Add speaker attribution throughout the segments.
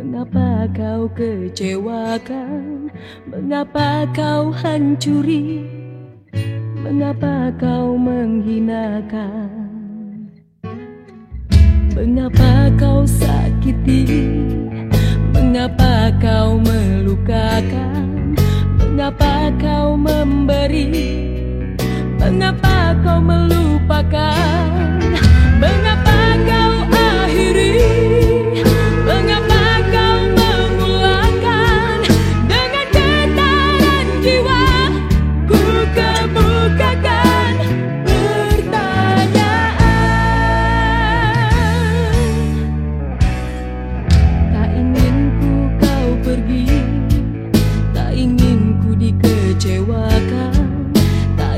Speaker 1: Mengapa kau kecewakan? Mengapa kau hancuri? Mengapa kau menghinakan? Mengapa kau sakiti? Mengapa kau melukakan? Mengapa kau memberi? Mengapa kau melupakan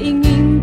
Speaker 2: ingin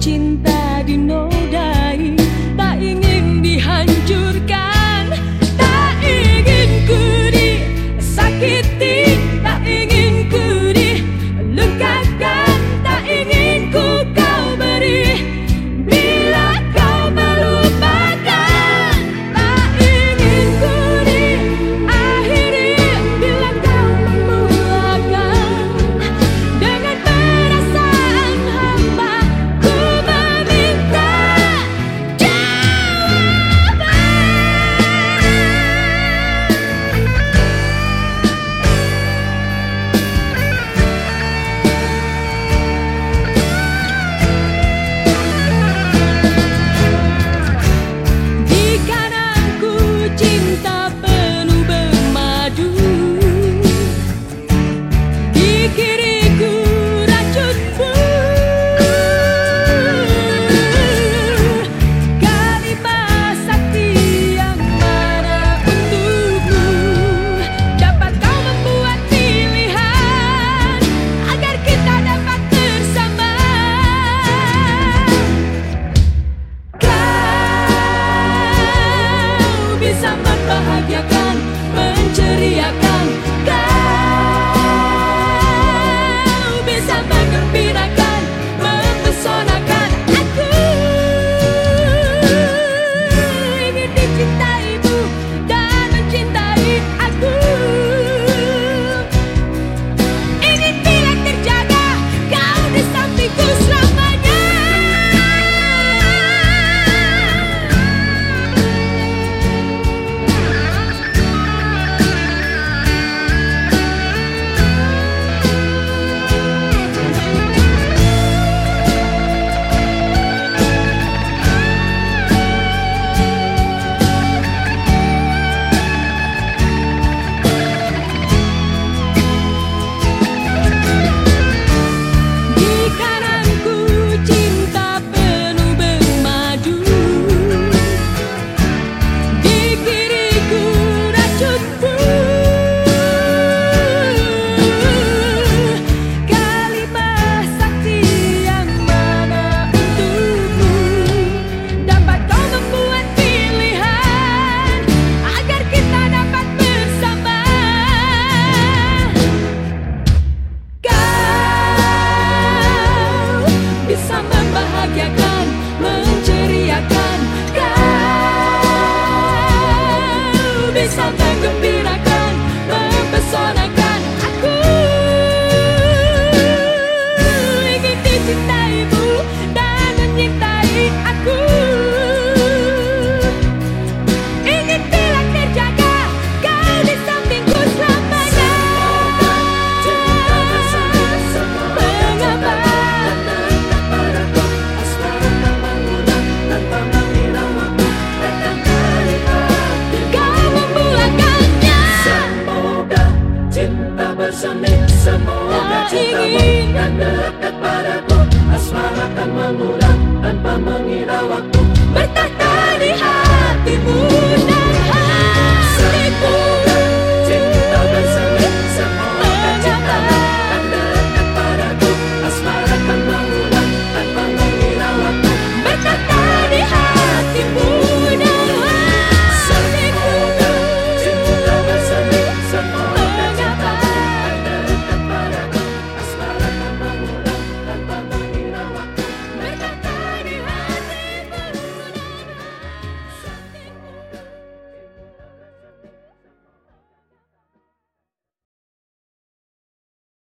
Speaker 2: dekat padaku Asmara akan mengulang tanpa mengira waktu